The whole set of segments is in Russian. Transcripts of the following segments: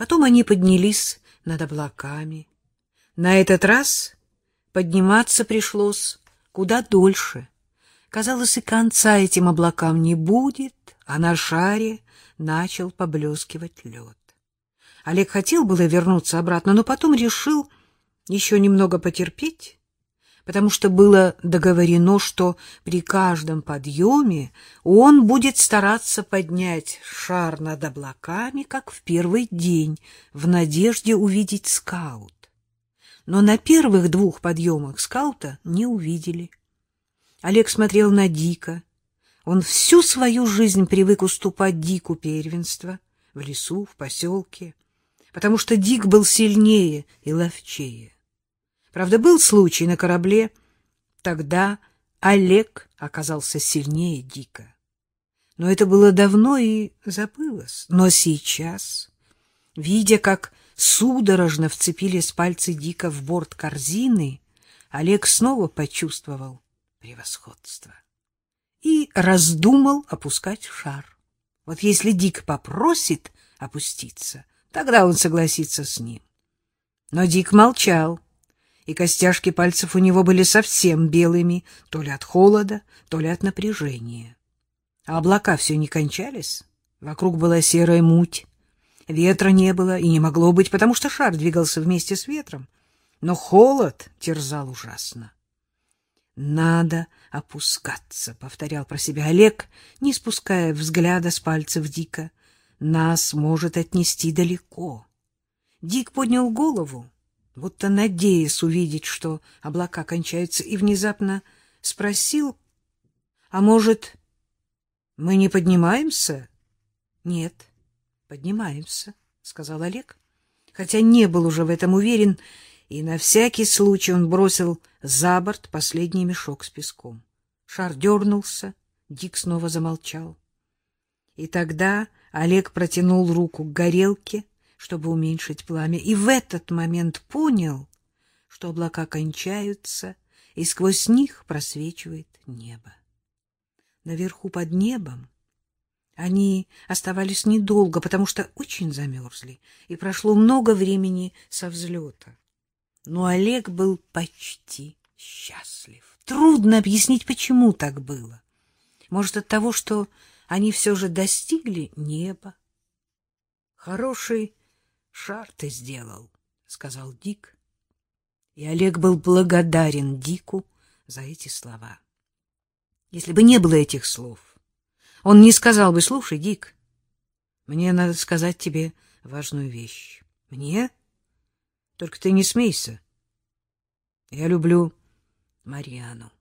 Потом они поднялись над облаками. На этот раз подниматься пришлось куда дольше. Казалось, и конца этим облакам не будет, а на шаре начал поблескивать лед. Олег хотел было вернуться обратно, но потом решил еще немного потерпеть, потому что было договорено, что при каждом подъеме он будет стараться поднять шар над облаками, как в первый день, в надежде увидеть скаут. Но на первых двух подъемах скаута не увидели. Олег смотрел на Дика. Он всю свою жизнь привык уступать Дику первенство в лесу, в поселке, потому что Дик был сильнее и ловчее. Правда, был случай на корабле, тогда Олег оказался сильнее Дика. Но это было давно и забылось. Но сейчас, видя, как судорожно вцепились пальцы Дика в борт корзины, Олег снова почувствовал превосходство и раздумал опускать шар. Вот если Дик попросит опуститься, тогда он согласится с ним. Но Дик молчал, и костяшки пальцев у него были совсем белыми, то ли от холода, то ли от напряжения. А облака все не кончались, вокруг была серая муть, ветра не было и не могло быть, потому что шар двигался вместе с ветром, но холод терзал ужасно. Надо опускаться, повторял про себя Олег, не спуская взгляда с пальцев Дика. Нас может отнести далеко. Дик поднял голову, будто надеясь увидеть, что облака кончаются, и внезапно спросил: "А может, мы не поднимаемся?" "Нет, поднимаемся", сказал Олег, хотя не был уже в этом уверен и на всякий случай он бросил за борт последний мешок с песком. Шар дернулся, Дик снова замолчал. И тогда Олег протянул руку к горелке, чтобы уменьшить пламя, и в этот момент понял, что облака кончаются, и сквозь них просвечивает небо. Наверху под небом они оставались недолго, потому что очень замерзли, и прошло много времени со взлета. Но Олег был почти счастлив. Трудно объяснить, почему так было. Может, от того, что они все же достигли неба. Хороший шар ты сделал, сказал Дик. И Олег был благодарен Дику за эти слова. Если бы не было этих слов, он не сказал бы: "Слушай, Дик, мне надо сказать тебе важную вещь". Мне? Только ты не смейся. Я люблю Марьяну.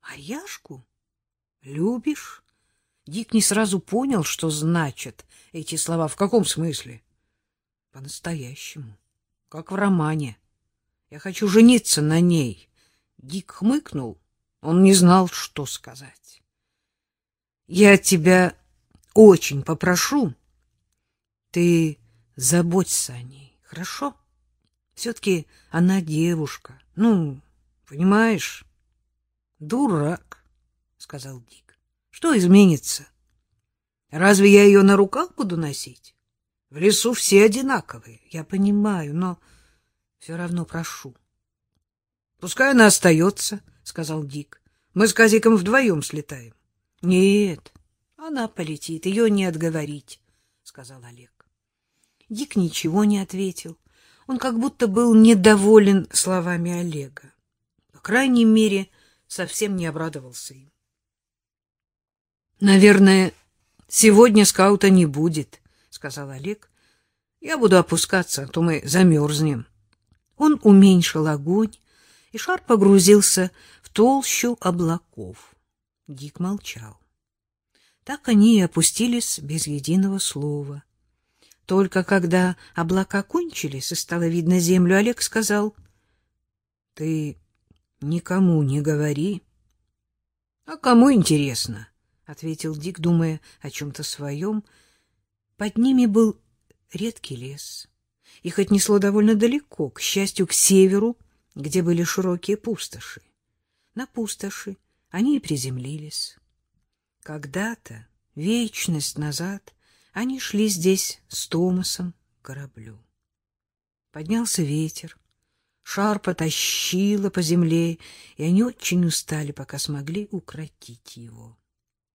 Марьяшку? Любишь? Дик не сразу понял, что значат эти слова. В каком смысле? По-настоящему. Как в романе. Я хочу жениться на ней. Дик хмыкнул. Он не знал, что сказать. Я тебя очень попрошу. Ты заботься о ней, хорошо? Все-таки она девушка. Ну, понимаешь? Дурак, сказал Дик. Что изменится? Разве я ее на руках буду носить? В лесу все одинаковые. Я понимаю, но все равно прошу. Пускай она остается, сказал Дик. Мы с Казиком вдвоем слетаем. Нет, она полетит, ее не отговорить, сказал Олег. Дик ничего не ответил. Он как будто был недоволен словами Олега. По крайней мере, совсем не обрадовался им. Наверное, сегодня скаута не будет, сказал Олег. Я буду опускаться, а то мы замерзнем. Он уменьшил огонь, и шар погрузился в толщу облаков. Дик молчал. Так они и опустились без единого слова. Только когда облака кончились и стало видно землю, Олег сказал: "Ты никому не говори". "А кому интересно?" ответил Дик, думая о чем то своем. Под ними был редкий лес. Их отнесло довольно далеко, к счастью, к северу, где были широкие пустоши. На пустоши они и приземлились. Когда-то, вечность назад, они шли здесь с Томасом кораблю. Поднялся ветер, шар потащило по земле, и они очень устали, пока смогли укротить его.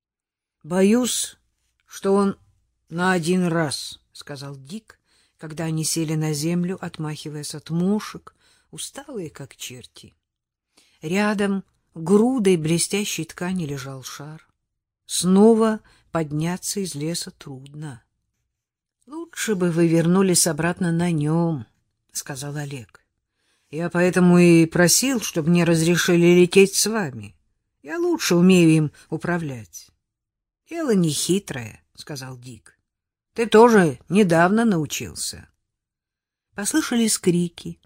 — Боюсь, что он на один раз, — сказал Дик, когда они сели на землю, отмахиваясь от мушек, усталые, как черти. Рядом грудой блестящей ткани лежал шар. Снова подняться из леса трудно. — Лучше бы вы вернулись обратно на нем, — сказал Олег. — Я поэтому и просил, чтобы мне разрешили лететь с вами. Я лучше умею им управлять. — Дело не хитрое, — сказал Дик. — Ты тоже недавно научился. Послышались крики.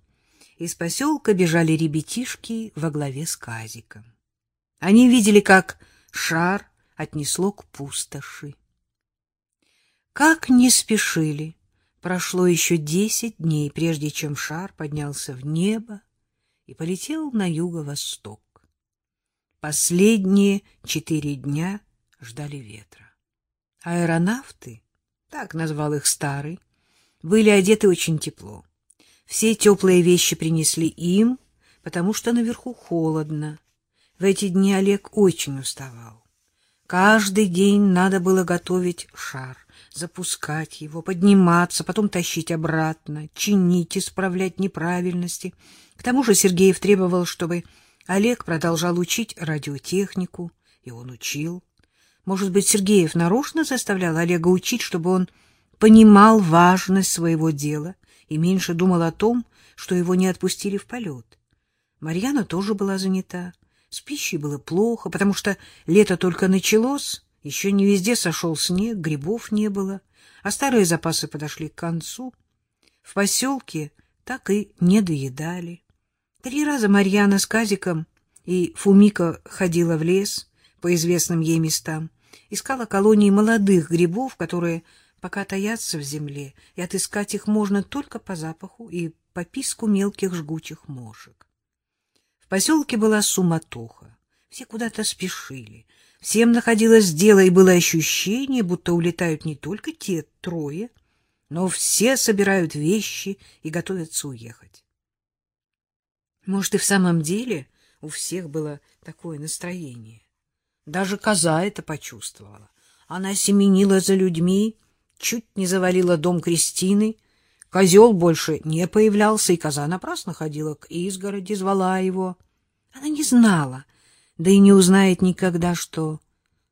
Из поселка бежали ребятишки во главе с Казиком. Они видели, как шар отнесло к пустоши. Как не спешили, прошло еще десять дней, прежде чем шар поднялся в небо и полетел на юго-восток. Последние четыре дня ждали ветра. Аэронавты, так назвал их старый, были одеты очень тепло. Все теплые вещи принесли им, потому что наверху холодно. В эти дни Олег очень уставал. Каждый день надо было готовить шар, запускать его, подниматься, потом тащить обратно, чинить, исправлять неправильности. К тому же Сергеев требовал, чтобы Олег продолжал учить радиотехнику, и он учил. Может быть, Сергеев нарочно заставлял Олега учить, чтобы он понимал важность своего дела и меньше думал о том, что его не отпустили в полет. Марьяна тоже была занята. С пищей было плохо, потому что лето только началось, еще не везде сошел снег, грибов не было, а старые запасы подошли к концу. В поселке так и не доедали. Три раза Марьяна с Казиком и Фумика ходила в лес по известным ей местам, искала колонии молодых грибов, которые пока таятся в земле, и отыскать их можно только по запаху и по писку мелких жгучих мошек. В поселке была суматоха, все куда-то спешили, всем находилось дело, и было ощущение, будто улетают не только те трое, но все собирают вещи и готовятся уехать. Может, и в самом деле у всех было такое настроение. Даже коза это почувствовала. Она семенила за людьми, чуть не завалила дом Кристины. Козел больше не появлялся, и коза напрасно ходила к изгороди, звала его. Она не знала, да и не узнает никогда, что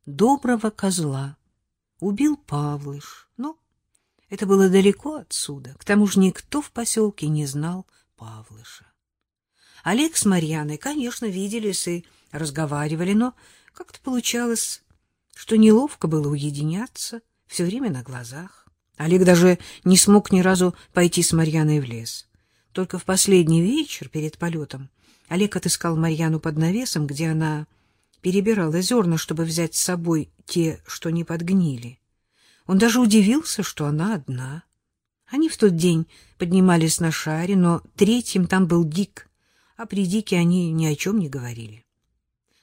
доброго козла убил Павлыш. Но это было далеко отсюда. К тому же никто в поселке не знал Павлыша. Олег с Марьяной, конечно, виделись и разговаривали, но как-то получалось, что неловко было уединяться все время на глазах. Олег даже не смог ни разу пойти с Марьяной в лес. Только в последний вечер перед полетом Олег отыскал Марьяну под навесом, где она перебирала зерна, чтобы взять с собой те, что не подгнили. Он даже удивился, что она одна. Они в тот день поднимались на шаре, но третьим там был Дик, а при Дике они ни о чем не говорили.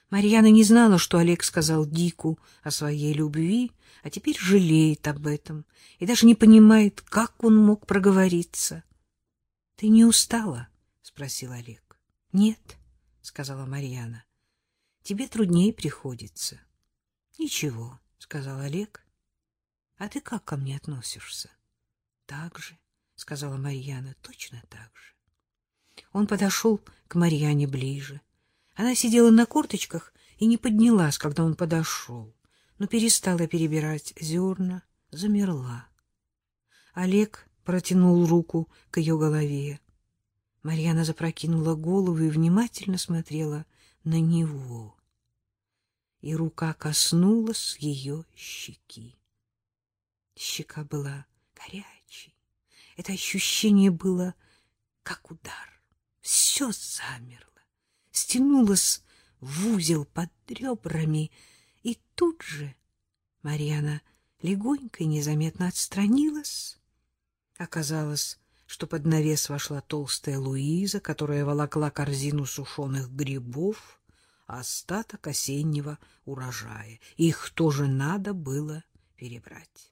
Марьяна не знала, что Олег сказал Дику о своей любви, а теперь жалеет об этом и даже не понимает, как он мог проговориться. — Ты не устала? — спросил Олег. — Нет, — сказала Марьяна. — Тебе труднее приходится. — Ничего, — сказал Олег. — А ты как ко мне относишься? — Так же, — сказала Марьяна, — точно так же. Он подошел к Марьяне ближе. Она сидела на корточках и не поднялась, когда он подошел, но перестала перебирать зерна, замерла. Олег протянул руку к ее голове. Марьяна запрокинула голову и внимательно смотрела на него. И рука коснулась ее щеки. Щека была горячей. Это ощущение было как удар. Все замерло стянулась в узел под ребрами, и тут же Марьяна легонько и незаметно отстранилась. Оказалось, что под навес вошла толстая Луиза, которая волокла корзину сушеных грибов, остаток осеннего урожая. Их тоже надо было перебрать.